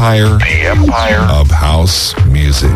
empire, the empire of house music.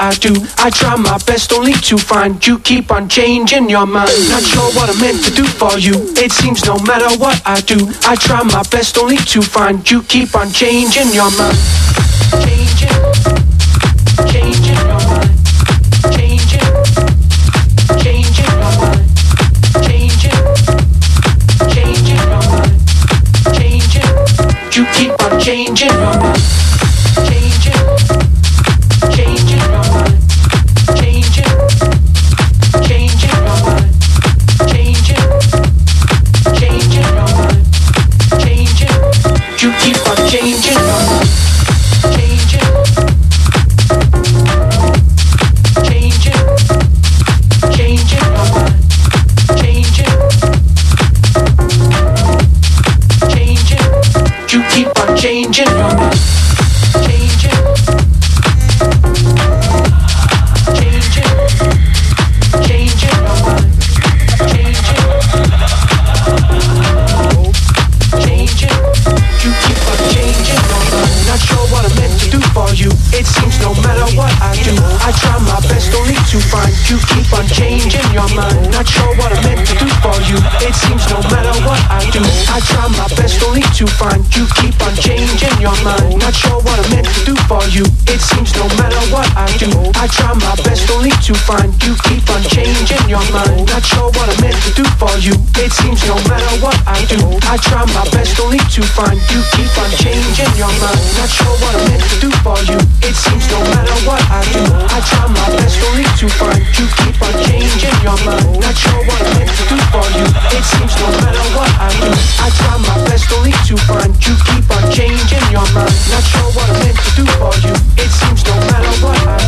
I do, I try my best only to find you. Keep on changing your mind. Not sure what I'm meant to do for you. It seems no matter what I do, I try my best only to find you. Keep on changing your mind. Not sure what I'm meant to do for you. It seems no matter what I do, I try my best to find you. Keep on changing your mind. Not sure what I'm meant to do for you. It seems no matter what I do, I try my best only to find you. Keep on changing your mind. Not sure what I'm meant to do for you. It seems no matter what I do, I try my best only to find you. Keep on changing your mind. Not sure what I'm meant to do for you. It seems no matter what I do, I try my best only to find you. Keep on changing your mind. Not sure what I'm meant to do for you. It seems no matter what I do,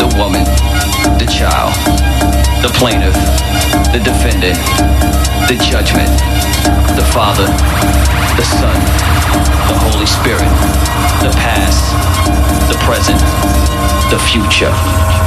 the woman, the child, the plaintiff, the defendant, the judgment, the Father, the Son, the Holy Spirit, the past, the present, the future.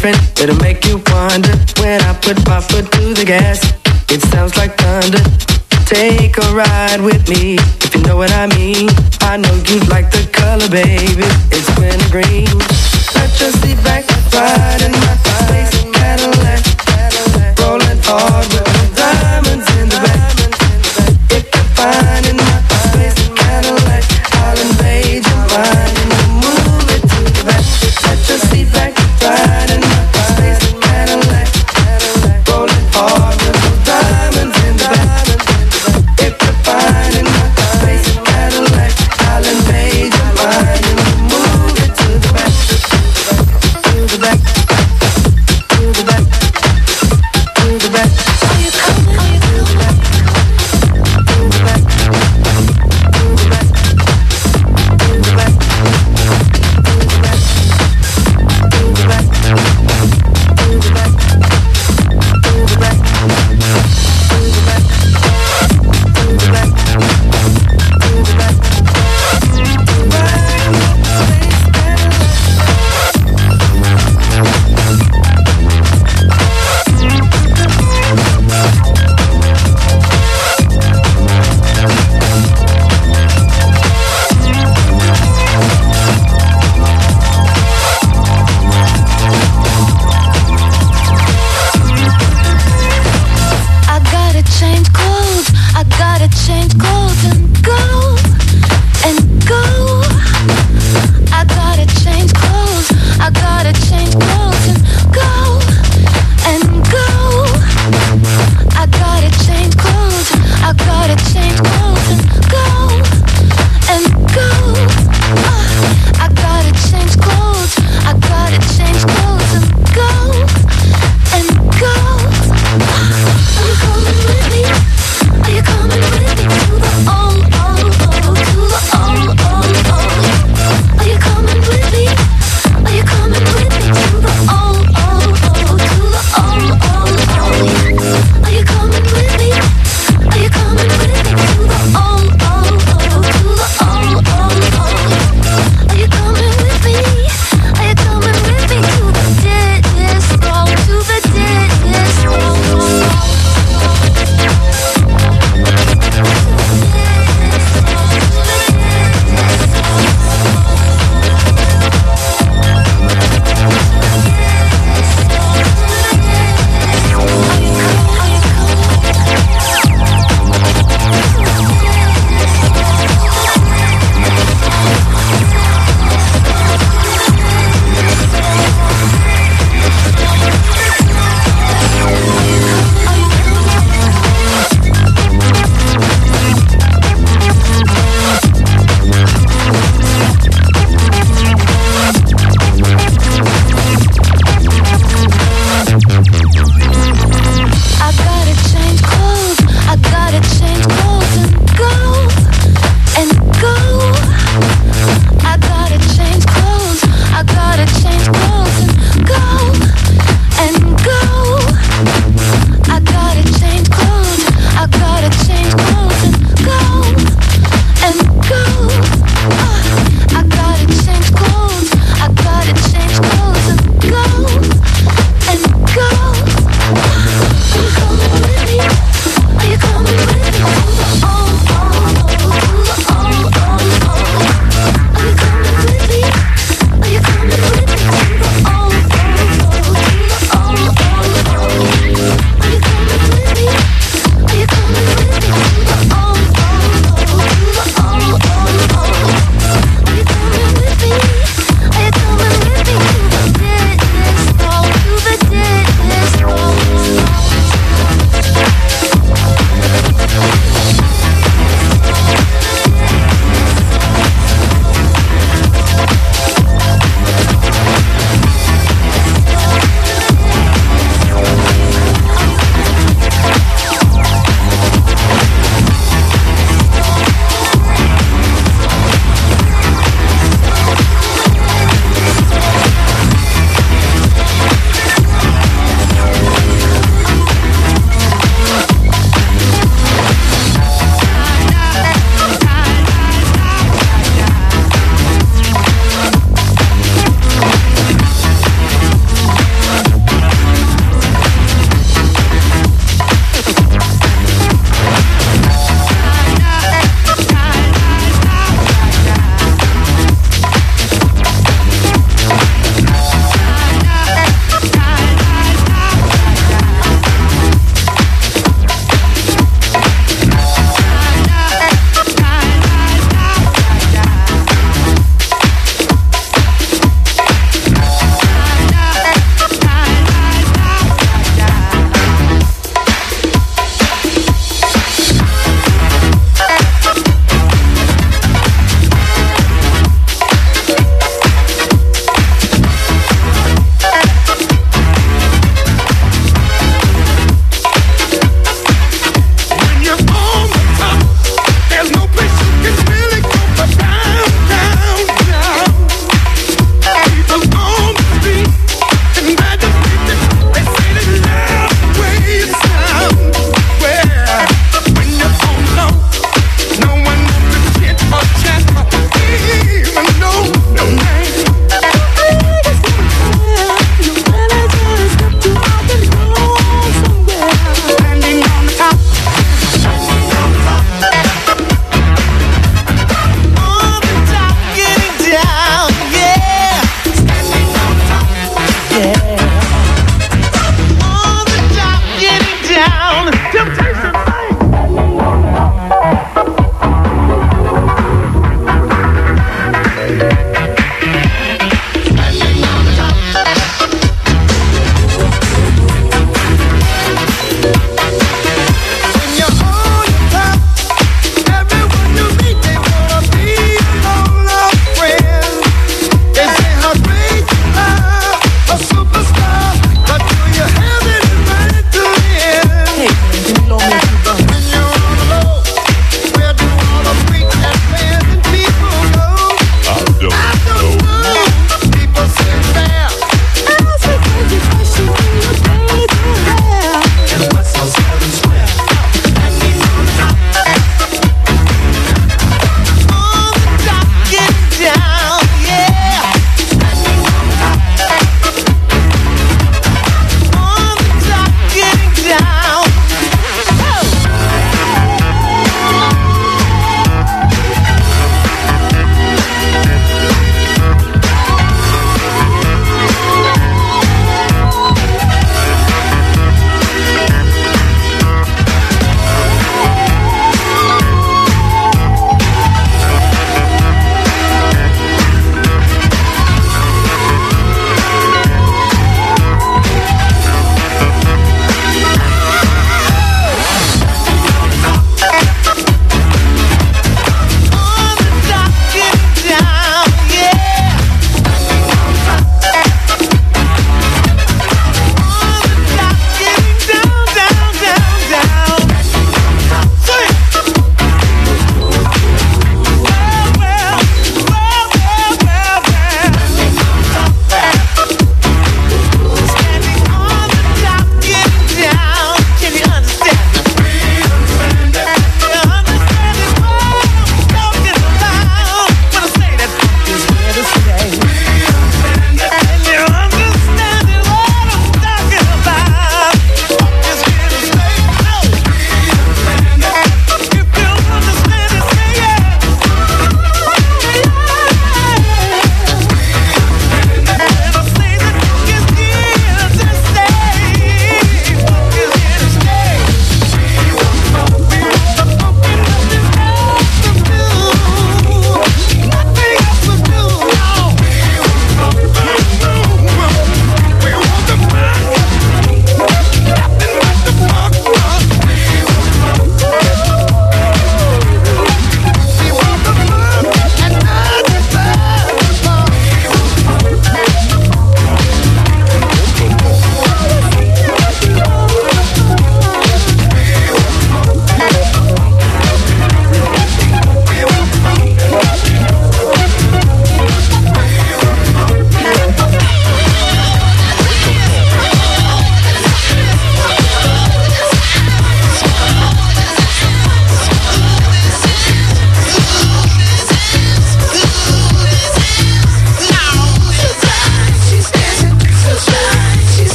different. It'll make you wonder when I put my foot to the gas. It sounds like thunder. Take a ride with me if you know what I mean. I know you like the color, baby.